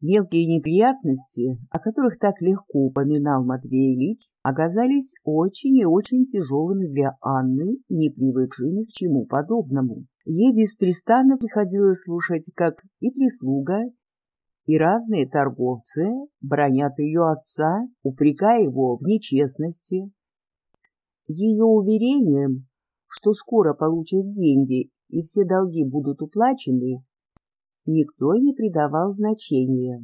Мелкие неприятности, о которых так легко упоминал Матвей Ильич, оказались очень и очень тяжелыми для Анны, не привыкшей ни к чему подобному. Ей беспрестанно приходилось слушать, как и прислуга, и разные торговцы бронят ее отца, упрекая его в нечестности. Ее уверением, что скоро получат деньги и все долги будут уплачены, никто не придавал значения.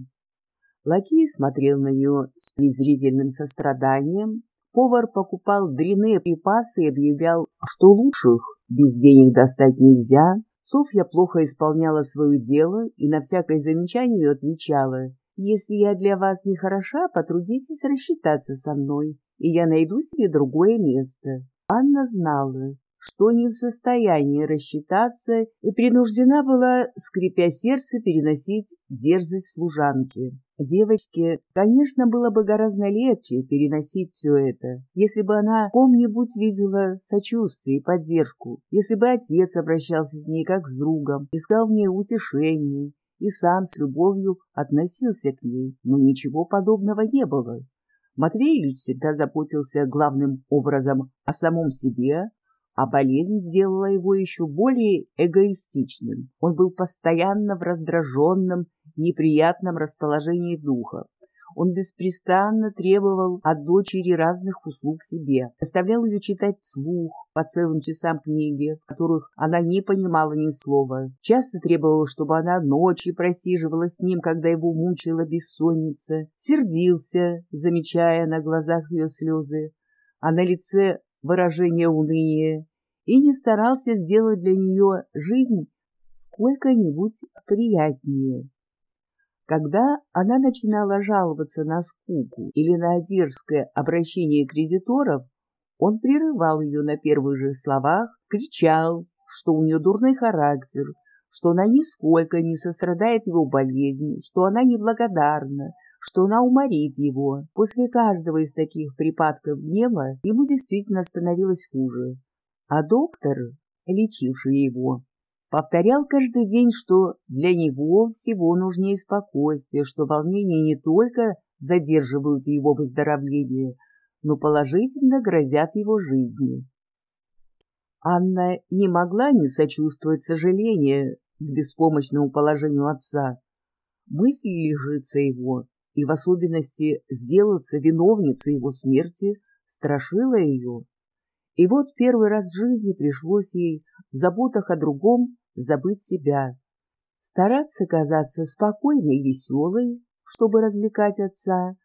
Лакей смотрел на нее с презрительным состраданием, повар покупал дряные припасы и объявлял, что лучших без денег достать нельзя. Софья плохо исполняла свое дело и на всякое замечание отвечала, «Если я для вас не хороша, потрудитесь рассчитаться со мной, и я найду себе другое место». Анна знала, что не в состоянии рассчитаться и принуждена была, скрипя сердце, переносить дерзость служанки. Девочке, конечно, было бы гораздо легче переносить все это, если бы она ком-нибудь видела сочувствие и поддержку, если бы отец обращался с ней как с другом, искал в ней утешение и сам с любовью относился к ней, но ничего подобного не было. Матвей Ильич всегда заботился главным образом о самом себе, а болезнь сделала его еще более эгоистичным. Он был постоянно в раздраженном, неприятном расположении духа. Он беспрестанно требовал от дочери разных услуг себе, заставлял ее читать вслух по целым часам книги, в которых она не понимала ни слова. Часто требовал, чтобы она ночи просиживала с ним, когда его мучила бессонница. Сердился, замечая на глазах ее слезы, а на лице выражение уныния и не старался сделать для нее жизнь сколько-нибудь приятнее. Когда она начинала жаловаться на скуку или на дерзкое обращение кредиторов, он прерывал ее на первых же словах, кричал, что у нее дурной характер, что она нисколько не сострадает его болезни, что она неблагодарна, что она уморит его. После каждого из таких припадков гнева ему действительно становилось хуже. А доктор, лечивший его, повторял каждый день, что для него всего нужнее спокойствие, что волнения не только задерживают его выздоровление, но положительно грозят его жизни. Анна не могла не сочувствовать сожалению к беспомощному положению отца. Мысль лежится его и в особенности сделаться виновницей его смерти, страшила ее. И вот первый раз в жизни пришлось ей в заботах о другом забыть себя, стараться казаться спокойной и веселой, чтобы развлекать отца,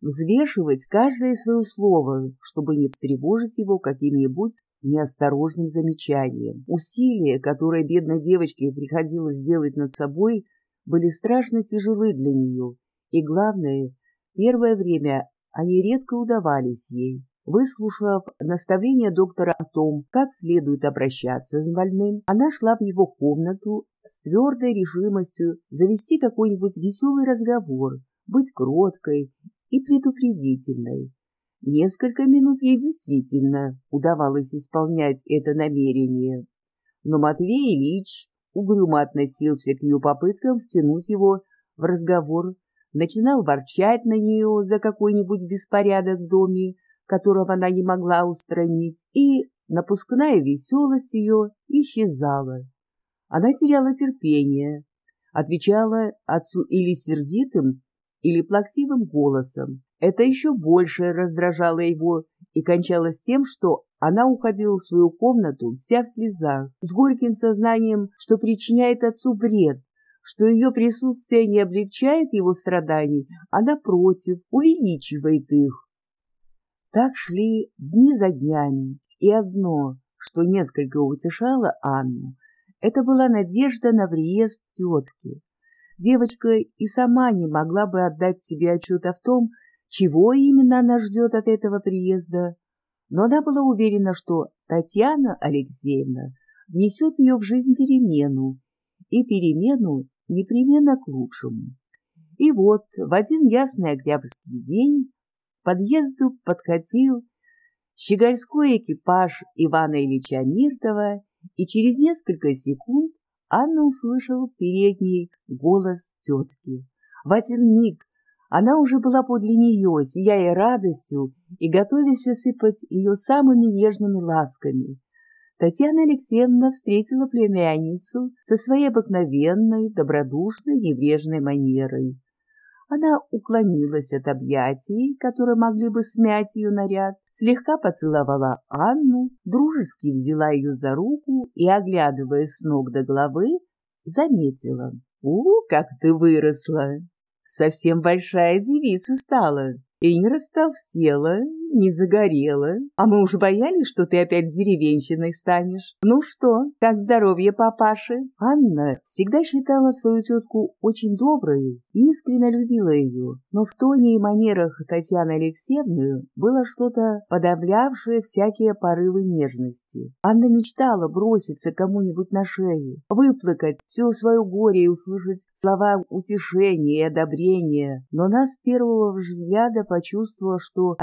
взвешивать каждое свое слово, чтобы не встревожить его каким-нибудь неосторожным замечанием. Усилия, которые бедной девочке приходилось делать над собой, были страшно тяжелы для нее, и, главное, первое время они редко удавались ей. Выслушав наставление доктора о том, как следует обращаться с больным, она шла в его комнату с твердой решимостью завести какой-нибудь веселый разговор, быть кроткой и предупредительной. Несколько минут ей действительно удавалось исполнять это намерение, но Матвей Ильич угрюмо относился к ее попыткам втянуть его в разговор начинал ворчать на нее за какой-нибудь беспорядок в доме, которого она не могла устранить, и напускная веселость ее исчезала. Она теряла терпение, отвечала отцу или сердитым, или плаксивым голосом. Это еще больше раздражало его и кончалось тем, что она уходила в свою комнату вся в слезах, с горьким сознанием, что причиняет отцу вред, что ее присутствие не облегчает его страданий, а, напротив, увеличивает их. Так шли дни за днями, и одно, что несколько утешало Анну, это была надежда на приезд тетки. Девочка и сама не могла бы отдать себе отчета в том, чего именно она ждет от этого приезда, но она была уверена, что Татьяна Алексеевна внесет ее в жизнь перемену, и перемену непременно к лучшему. И вот в один ясный октябрьский день к подъезду подкатил щегольской экипаж Ивана Ильича Миртова, и через несколько секунд Анна услышала в передней голос тетки. В один миг она уже была подле нее, сияя радостью и готовясь осыпать ее самыми нежными ласками. Татьяна Алексеевна встретила племянницу со своей обыкновенной, добродушной, небрежной манерой. Она уклонилась от объятий, которые могли бы смять ее наряд, слегка поцеловала Анну, дружески взяла ее за руку и, оглядывая с ног до головы, заметила. «У, как ты выросла! Совсем большая девица стала!» и не растолстела, не загорела. А мы уж боялись, что ты опять деревенщиной станешь. Ну что, как здоровье папаши? Анна всегда считала свою тетку очень доброю и искренне любила ее, но в тоне и манерах Татьяны Алексеевны было что-то подавлявшее всякие порывы нежности. Анна мечтала броситься кому-нибудь на шею, выплакать все свое горе и услышать слова утешения и одобрения, но нас с первого взгляда почувствовала, что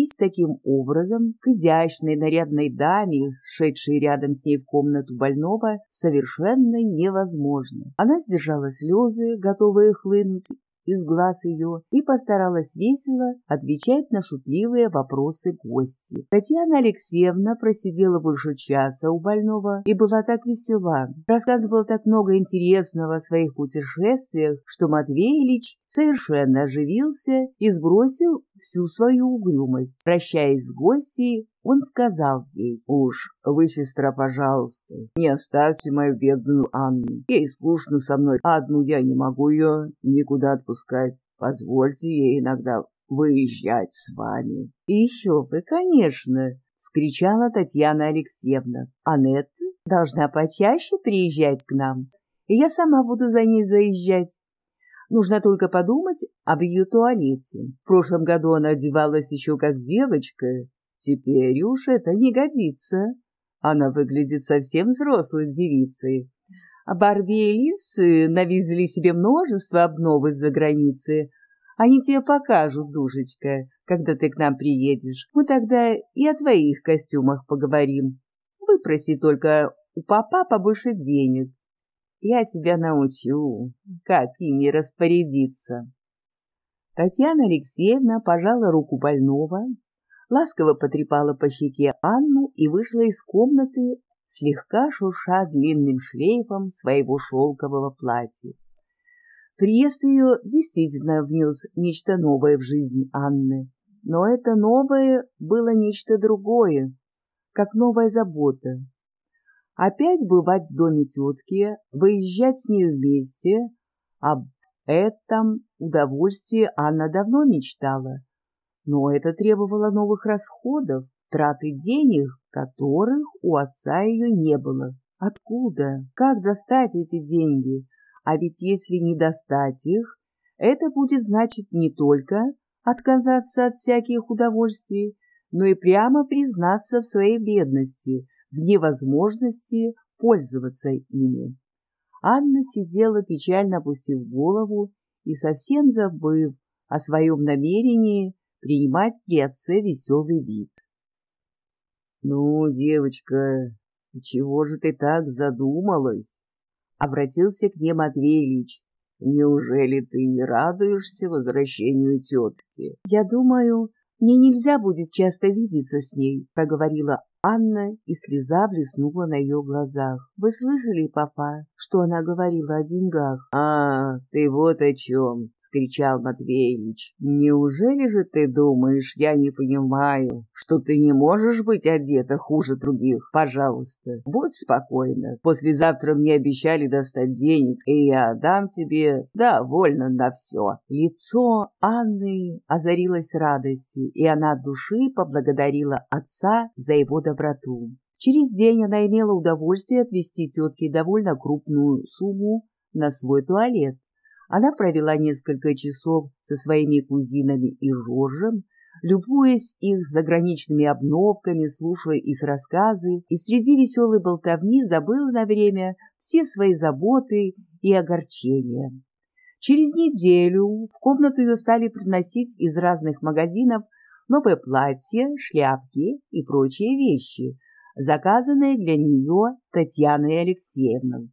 отнестись таким образом к изящной нарядной даме, шедшей рядом с ней в комнату больного, совершенно невозможно. Она сдержала слезы, готовые хлынуть, из глаз ее и постаралась весело отвечать на шутливые вопросы гости. Татьяна Алексеевна просидела больше часа у больного и была так весела, рассказывала так много интересного о своих путешествиях, что Матвей Ильич совершенно оживился и сбросил всю свою угрюмость. Прощаясь с гостьей, он сказал ей, «Уж вы, сестра, пожалуйста, не оставьте мою бедную Анну. Ей скучно со мной, а одну я не могу ее никуда отпускать. Позвольте ей иногда выезжать с вами». «И еще вы, конечно!» — вскричала Татьяна Алексеевна. «Анетта должна почаще приезжать к нам, и я сама буду за ней заезжать. Нужно только подумать об ее туалете. В прошлом году она одевалась еще как девочка, Теперь уж это не годится. Она выглядит совсем взрослой девицей. А Барби и Лисы навезли себе множество обнов из-за границы. Они тебе покажут, душечка, когда ты к нам приедешь. Мы тогда и о твоих костюмах поговорим. Выпроси только у папа побольше денег. Я тебя научу, как ими распорядиться. Татьяна Алексеевна пожала руку больного, ласково потрепала по щеке Анну и вышла из комнаты, слегка шурша длинным шлейфом своего шелкового платья. Приезд ее действительно внес нечто новое в жизнь Анны, но это новое было нечто другое, как новая забота. Опять бывать в доме тетки, выезжать с ней вместе, об этом удовольствии Анна давно мечтала, но это требовало новых расходов, траты денег, которых у отца ее не было. Откуда? Как достать эти деньги? А ведь если не достать их, это будет значить не только отказаться от всяких удовольствий, но и прямо признаться в своей бедности, в невозможности пользоваться ими. Анна сидела, печально опустив голову и совсем забыв о своем намерении принимать при отце веселый вид. — Ну, девочка, чего же ты так задумалась? — обратился к ней Матвей Ильич. — Неужели ты не радуешься возвращению тетки? — Я думаю, мне нельзя будет часто видеться с ней, — проговорила Анна, и слеза блеснула на ее глазах. «Вы слышали, папа, что она говорила о деньгах?» «А, ты вот о чем!» — скричал Матвеевич. «Неужели же ты думаешь, я не понимаю, что ты не можешь быть одета хуже других? Пожалуйста, будь спокойна. Послезавтра мне обещали достать денег, и я дам тебе довольно на все». Лицо Анны озарилось радостью, и она от души поблагодарила отца за его доброту. Через день она имела удовольствие отвести тетке довольно крупную сумму на свой туалет. Она провела несколько часов со своими кузинами и Жоржем, любуясь их заграничными обновками, слушая их рассказы, и среди веселой болтовни забыла на время все свои заботы и огорчения. Через неделю в комнату ее стали приносить из разных магазинов новое платье, шляпки и прочие вещи, заказанные для нее Татьяной Алексеевной.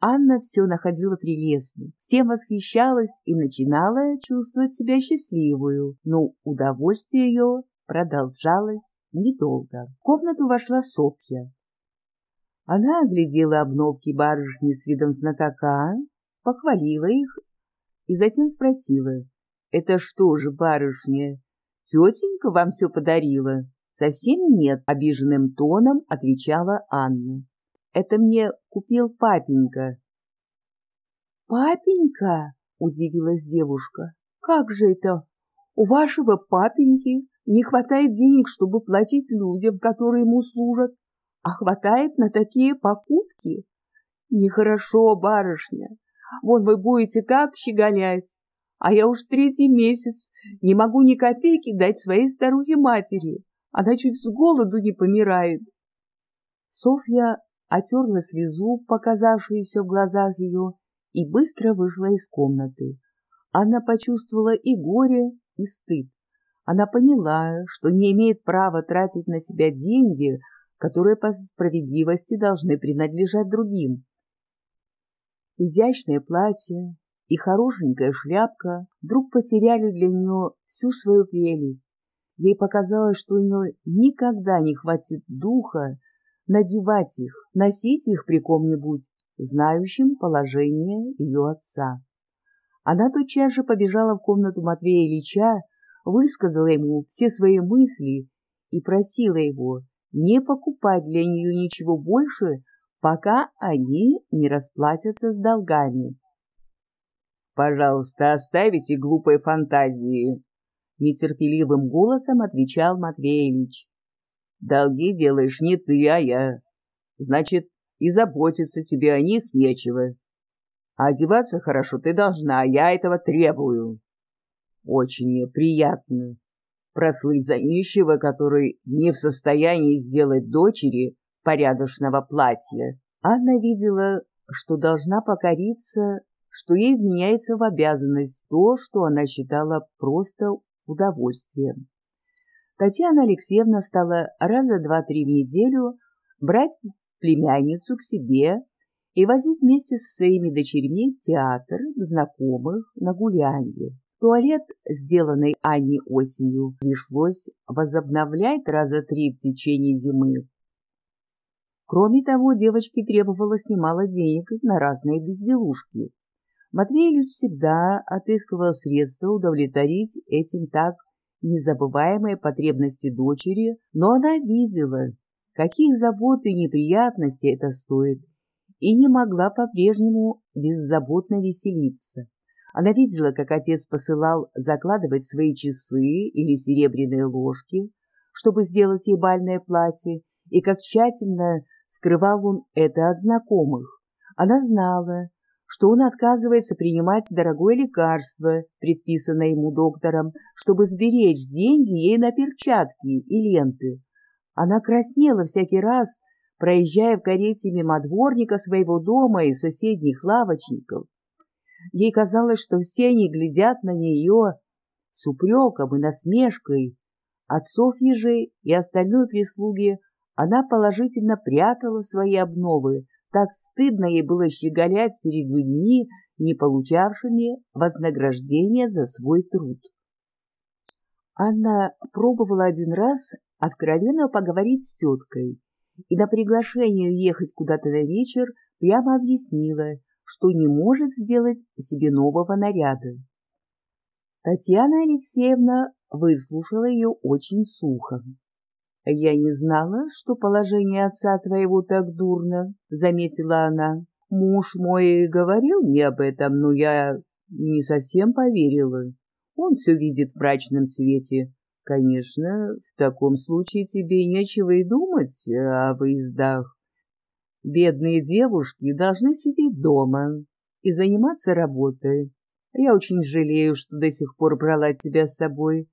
Анна все находила прелестным, всем восхищалась и начинала чувствовать себя счастливую, но удовольствие ее продолжалось недолго. В комнату вошла Софья. Она оглядела обновки барышни с видом знатока, похвалила их и затем спросила, «Это что же, барышня, тетенька вам все подарила?» «Совсем нет», — обиженным тоном отвечала Анна. «Это мне купил папенька». «Папенька?» — удивилась девушка. «Как же это? У вашего папеньки не хватает денег, чтобы платить людям, которые ему служат, а хватает на такие покупки? Нехорошо, барышня. Вон вы будете как щеголять, а я уж третий месяц не могу ни копейки дать своей старухе-матери. Она чуть с голоду не помирает. Софья отерла слезу, показавшуюся в глазах ее, и быстро вышла из комнаты. Она почувствовала и горе, и стыд. Она поняла, что не имеет права тратить на себя деньги, которые по справедливости должны принадлежать другим. Изящное платье и хорошенькая шляпка вдруг потеряли для нее всю свою прелесть. Ей показалось, что у нее никогда не хватит духа надевать их, носить их при ком-нибудь, знающим положение ее отца. Она тотчас же побежала в комнату Матвея Ильича, высказала ему все свои мысли и просила его не покупать для нее ничего больше, пока они не расплатятся с долгами. «Пожалуйста, оставите глупые фантазии», — нетерпеливым голосом отвечал Матвей Ильич. «Долги делаешь не ты, а я. Значит, и заботиться тебе о них нечего. А одеваться хорошо ты должна, а я этого требую. Очень мне приятно прослыть за нищего, который не в состоянии сделать дочери порядочного платья. Анна видела, что должна покориться, что ей вменяется в обязанность то, что она считала просто удовольствием. Татьяна Алексеевна стала раза два-три в неделю брать племянницу к себе и возить вместе со своими дочерьми в театр, знакомых, на гулянье. Туалет, сделанный Анне осенью, пришлось возобновлять раза три в течение зимы. Кроме того, девочке требовалось немало денег на разные безделушки. Матвей Ильич всегда отыскивал средства удовлетворить этим так незабываемые потребности дочери, но она видела, каких забот и неприятностей это стоит, и не могла по-прежнему беззаботно веселиться. Она видела, как отец посылал закладывать свои часы или серебряные ложки, чтобы сделать ей бальное платье, и как тщательно скрывал он это от знакомых. Она знала, что он отказывается принимать дорогое лекарство, предписанное ему доктором, чтобы сберечь деньги ей на перчатки и ленты. Она краснела всякий раз, проезжая в карете мимо дворника своего дома и соседних лавочников. Ей казалось, что все они глядят на нее с упреком и насмешкой. От Софьи же и остальной прислуги она положительно прятала свои обновы, так стыдно ей было щеголять перед людьми, не получавшими вознаграждения за свой труд. Анна пробовала один раз откровенно поговорить с теткой и на приглашение ехать куда-то на вечер прямо объяснила, что не может сделать себе нового наряда. Татьяна Алексеевна выслушала ее очень сухо. «Я не знала, что положение отца твоего так дурно», — заметила она. «Муж мой говорил мне об этом, но я не совсем поверила. Он все видит в брачном свете. Конечно, в таком случае тебе нечего и думать о выездах. Бедные девушки должны сидеть дома и заниматься работой. Я очень жалею, что до сих пор брала тебя с собой.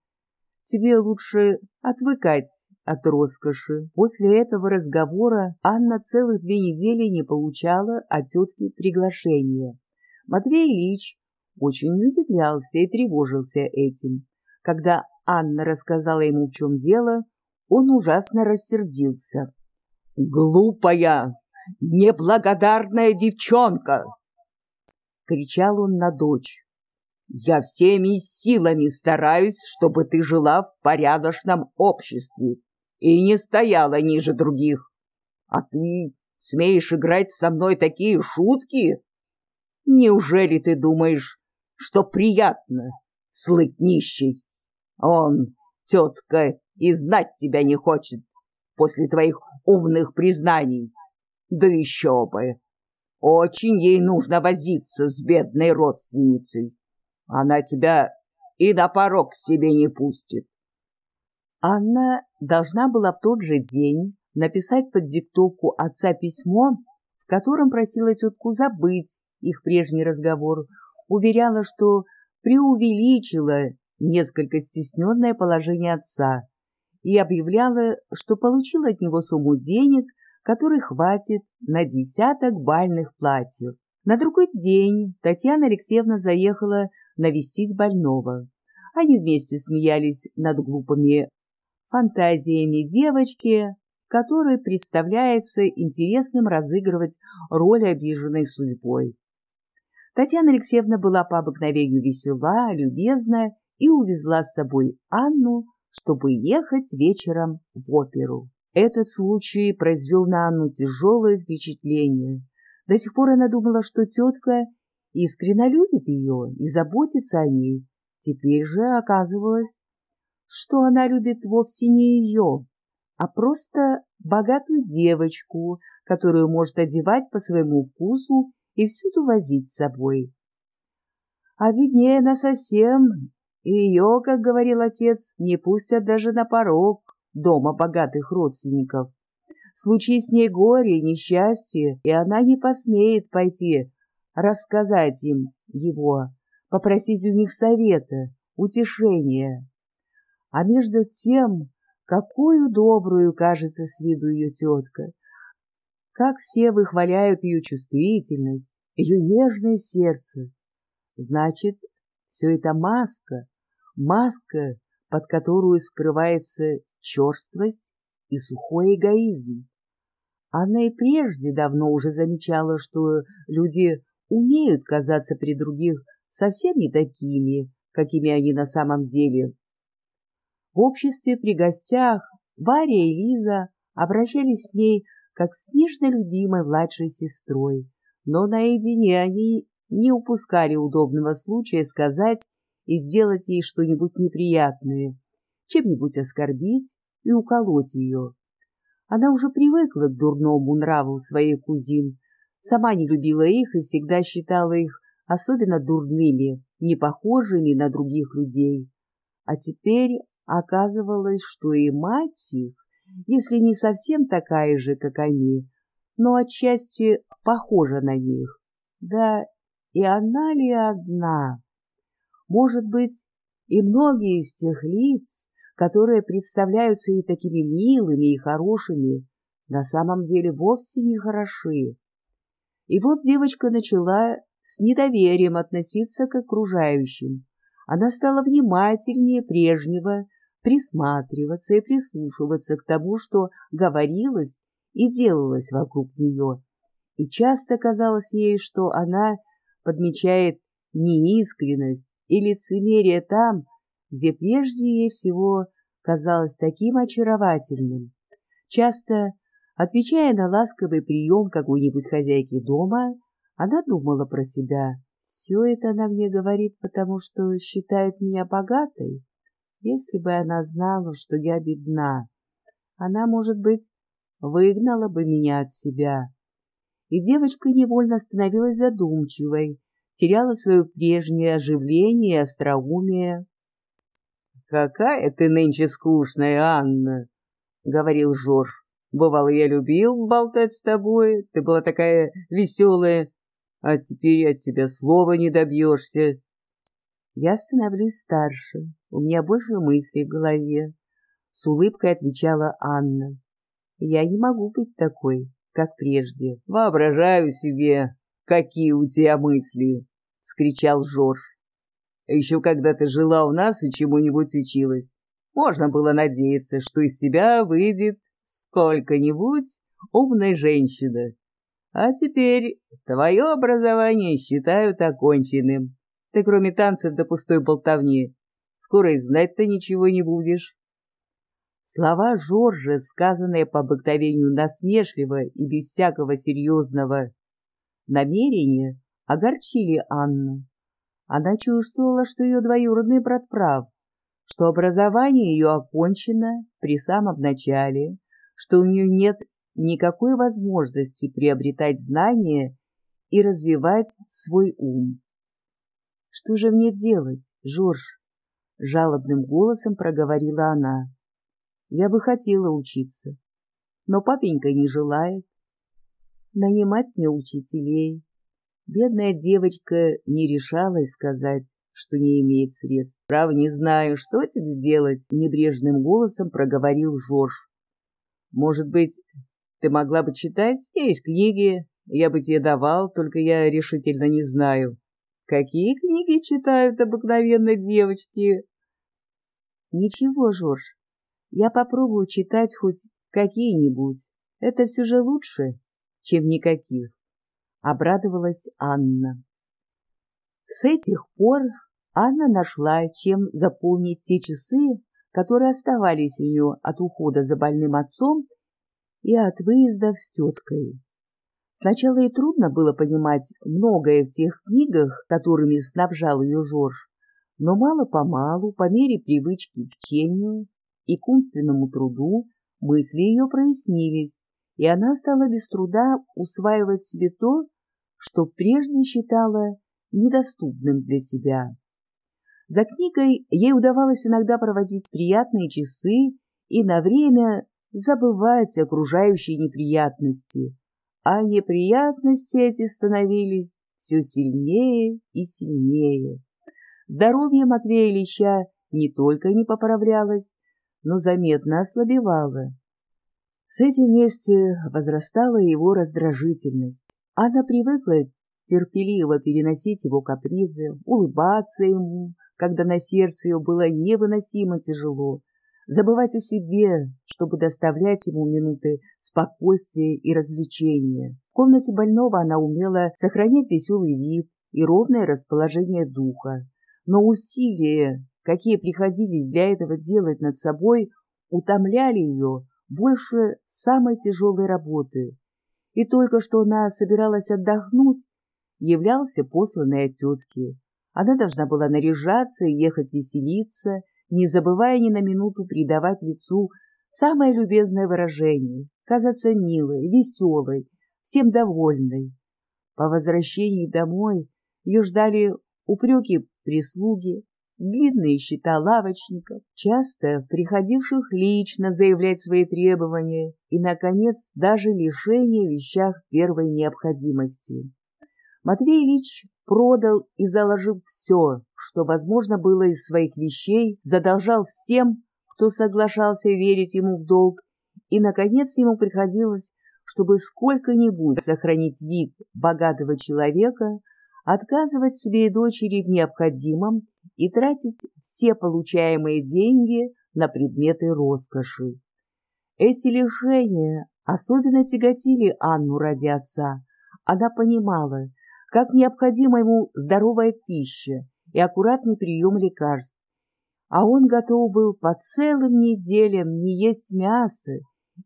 Тебе лучше отвыкать от роскоши. После этого разговора Анна целых две недели не получала от тетки приглашения. Матвей Ильич очень удивлялся и тревожился этим. Когда Анна рассказала ему, в чем дело, он ужасно рассердился. «Глупая! неблагодарная девчонка!» — кричал он на дочь. «Я всеми силами стараюсь, чтобы ты жила в порядочном обществе и не стояла ниже других. А ты смеешь играть со мной такие шутки? Неужели ты думаешь, что приятно слыть нищей? Он, тетка, и знать тебя не хочет после твоих умных признаний. Да еще бы! Очень ей нужно возиться с бедной родственницей. Она тебя и на порог себе не пустит. Анна должна была в тот же день написать под диктовку отца письмо, в котором просила тетку забыть их прежний разговор, уверяла, что преувеличила несколько стесненное положение отца и объявляла, что получила от него сумму денег, которой хватит на десяток бальных платьев. На другой день Татьяна Алексеевна заехала навестить больного. Они вместе смеялись над глупыми фантазиями девочки, которой представляется интересным разыгрывать роль обиженной судьбой. Татьяна Алексеевна была по обыкновению весела, любезна и увезла с собой Анну, чтобы ехать вечером в оперу. Этот случай произвел на Анну тяжелое впечатление. До сих пор она думала, что тетка искренне любит ее и заботится о ней. Теперь же оказывалось, что она любит вовсе не ее, а просто богатую девочку, которую может одевать по своему вкусу и всюду возить с собой. А виднее она совсем, и ее, как говорил отец, не пустят даже на порог дома богатых родственников. Случай с ней горе и несчастье, и она не посмеет пойти рассказать им его, попросить у них совета, утешения. А между тем, какую добрую кажется с виду ее тетка, как все выхваляют ее чувствительность, ее нежное сердце. Значит, все это маска, маска, под которую скрывается черствость и сухой эгоизм. Она и прежде давно уже замечала, что люди умеют казаться при других совсем не такими, какими они на самом деле. В обществе при гостях Варя и Лиза обращались с ней как с нежно любимой младшей сестрой, но наедине они не упускали удобного случая сказать и сделать ей что-нибудь неприятное, чем-нибудь оскорбить и уколоть ее. Она уже привыкла к дурному нраву своих кузин, сама не любила их и всегда считала их особенно дурными, не похожими на других людей. А теперь оказывалось, что и мать их, если не совсем такая же, как они, но отчасти похожа на них. Да и она ли одна? Может быть, и многие из тех лиц, которые представляются ей такими милыми и хорошими, на самом деле вовсе не хороши. И вот девочка начала с недоверием относиться к окружающим. Она стала внимательнее прежнего присматриваться и прислушиваться к тому, что говорилось и делалось вокруг нее. И часто казалось ей, что она подмечает неискренность и лицемерие там, где прежде ей всего казалось таким очаровательным. Часто, отвечая на ласковый прием какой-нибудь хозяйки дома, она думала про себя. Все это она мне говорит, потому что считает меня богатой. Если бы она знала, что я бедна, она, может быть, выгнала бы меня от себя. И девочка невольно становилась задумчивой, теряла свое прежнее оживление и остроумие. «Какая ты нынче скучная, Анна!» — говорил Жорж. «Бывало, я любил болтать с тобой, ты была такая веселая, а теперь от тебя слова не добьешься». «Я становлюсь старше, у меня больше мыслей в голове», — с улыбкой отвечала Анна. «Я не могу быть такой, как прежде». «Воображаю себе, какие у тебя мысли!» — вскричал Жорж. Еще когда ты жила у нас и чему-нибудь училась, можно было надеяться, что из тебя выйдет сколько-нибудь умная женщина. А теперь твое образование считают оконченным. Ты кроме танцев да пустой болтовни скоро и знать-то ничего не будешь. Слова Жоржа, сказанные по обыкновению насмешливо и без всякого серьезного намерения, огорчили Анну. Она чувствовала, что ее двоюродный брат прав, что образование ее окончено при самом начале, что у нее нет никакой возможности приобретать знания и развивать свой ум. «Что же мне делать, Жорж?» — жалобным голосом проговорила она. «Я бы хотела учиться, но папенька не желает. Нанимать мне учителей. Бедная девочка не решалась сказать, что не имеет средств. Право не знаю, что тебе делать, небрежным голосом проговорил Жорж. Может быть, ты могла бы читать? Есть книги, я бы тебе давал, только я решительно не знаю. Какие книги читают обыкновенно девочки? Ничего, Жорж, я попробую читать хоть какие-нибудь. Это все же лучше, чем никаких. Обрадовалась Анна. С этих пор Анна нашла, чем заполнить те часы, которые оставались у нее от ухода за больным отцом и от выездов с теткой. Сначала ей трудно было понимать многое в тех книгах, которыми снабжал ее Жорж, но мало-помалу, по мере привычки к чтению и к умственному труду, мысли ее прояснились, и она стала без труда усваивать себе то, что прежде считала недоступным для себя. За книгой ей удавалось иногда проводить приятные часы и на время забывать окружающие неприятности, а неприятности эти становились все сильнее и сильнее. Здоровье Матвея Ильича не только не поправлялось, но заметно ослабевало. С этим вместе возрастала его раздражительность. Она привыкла терпеливо переносить его капризы, улыбаться ему, когда на сердце ее было невыносимо тяжело, забывать о себе, чтобы доставлять ему минуты спокойствия и развлечения. В комнате больного она умела сохранять веселый вид и ровное расположение духа, но усилия, какие приходились для этого делать над собой, утомляли ее больше самой тяжелой работы. И только что она собиралась отдохнуть, являлся посланный от тетки. Она должна была наряжаться и ехать веселиться, не забывая ни на минуту придавать лицу самое любезное выражение, казаться милой, веселой, всем довольной. По возвращении домой ее ждали упреки прислуги, длинные счета лавочников, часто приходивших лично заявлять свои требования и, наконец, даже лишение вещах первой необходимости. Матвей Ильич продал и заложил все, что возможно было из своих вещей, задолжал всем, кто соглашался верить ему в долг, и, наконец, ему приходилось, чтобы сколько-нибудь сохранить вид богатого человека, отказывать себе и дочери в необходимом и тратить все получаемые деньги на предметы роскоши. Эти лишения особенно тяготили Анну ради отца. Она понимала, как необходима ему здоровая пища и аккуратный прием лекарств. А он готов был по целым неделям не есть мясо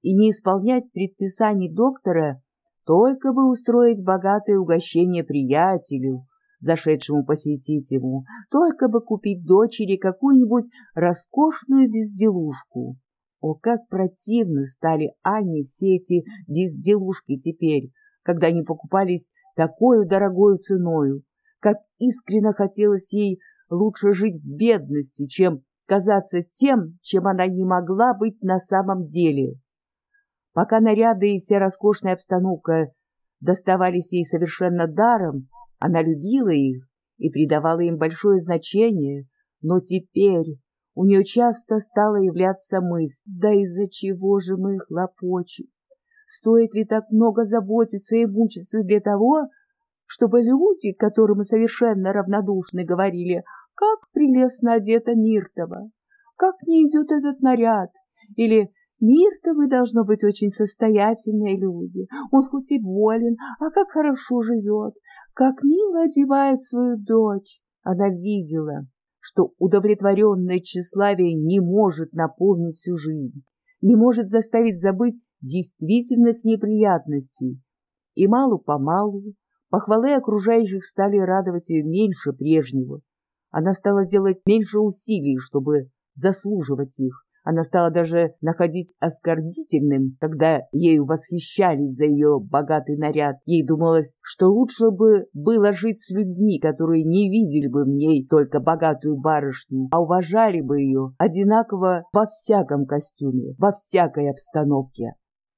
и не исполнять предписаний доктора, только бы устроить богатое угощение приятелю, зашедшему посетить ему, только бы купить дочери какую-нибудь роскошную безделушку. О, как противно стали Анне все эти безделушки теперь, когда они покупались такой дорогой ценою, как искренно хотелось ей лучше жить в бедности, чем казаться тем, чем она не могла быть на самом деле. Пока наряды и вся роскошная обстановка доставались ей совершенно даром, она любила их и придавала им большое значение, но теперь у нее часто стала являться мысль, да из-за чего же мы хлопочем? Стоит ли так много заботиться и мучиться для того, чтобы люди, которым совершенно равнодушны, говорили, как прелестно одета Миртова, как не идет этот наряд, или Мир-то вы, должно быть, очень состоятельные люди. Он хоть и болен, а как хорошо живет, как мило одевает свою дочь. Она видела, что удовлетворенное тщеславие не может наполнить всю жизнь, не может заставить забыть действительных неприятностей. И малу-помалу похвалы окружающих стали радовать ее меньше прежнего. Она стала делать меньше усилий, чтобы заслуживать их. Она стала даже находить оскорбительным, когда ею восхищались за ее богатый наряд. Ей думалось, что лучше бы было жить с людьми, которые не видели бы в ней только богатую барышню, а уважали бы ее одинаково во всяком костюме, во всякой обстановке.